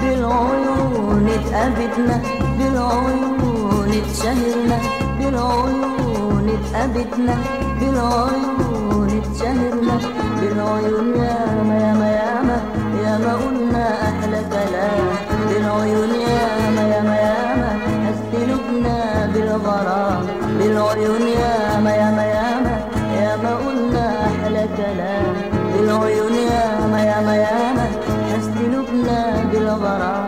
بالعيون اتقابتنا بالعيون اتشهرنا بالعيون اتقابتنا بالعيون اتشهرنا بالعيون بالعيون ياما ياما ياما ياما قلنا أحلى كلام. بالعيون ياما ياما ياما هستلبنا بالغرام.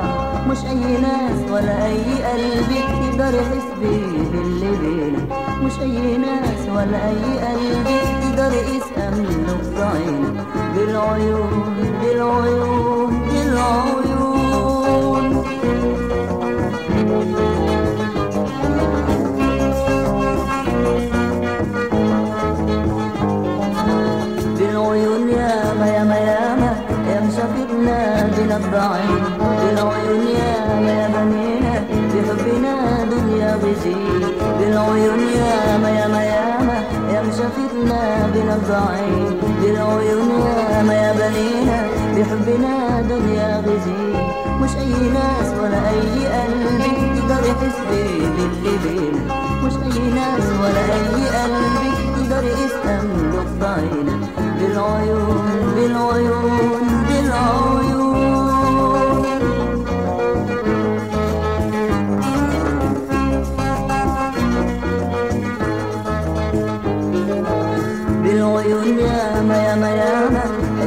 مش أي ناس ولا أي قلب يقدر يحس بيه باللي بينا. مش أي ناس ولا أي قلب يقدر يسأم نبض عينا بالعيون بالعيون مشافتنا بنبض عين بالعيون يا بنينا بحبنا دنيا بزين بالعيون ياما ياما ياما يا مشافتنا بنبض عين بالعيون ياما يا بنينا بحبنا دنيا بزين مش أي ناس ولا أي قلب يقدر يحس باللي بينا مش أي ناس ولا أي قلب يقدر يسأم نبض بالعيون ياما ياما ياما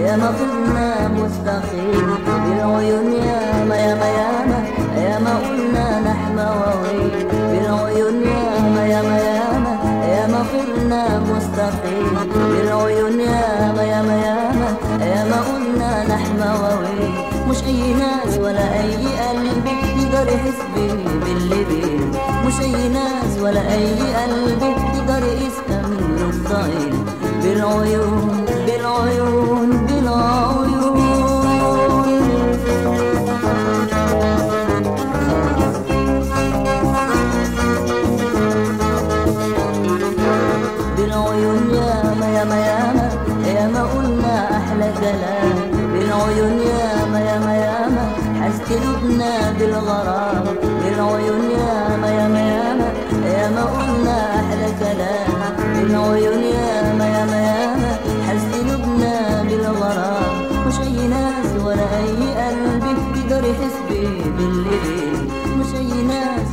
ياما قلنا مستقيم بالعيون ياما ياما ياما ياما قلنا نحن وويل بالعيون ياما ياما ياما ياما قلنا مستقيم بالعيون ياما ياما ياما ياما قلنا نحن وويل مش أي ناس ولا أي قلب يقدر يحس بيه باللي بينا مش أي ناس ولا أي قلب يقدر نبض عينا بالعيون بالعيون بالعيون بالعيون ياما ياما ياما ياما أحلى كلام بالعيون ياما ياما ياما حستلبنا بالغرام بالعيون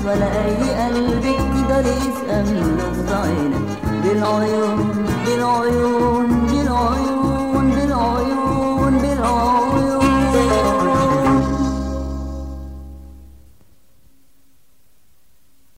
ولا أي قلب يقدر يفهم نبض عينك بالعيون بالعيون.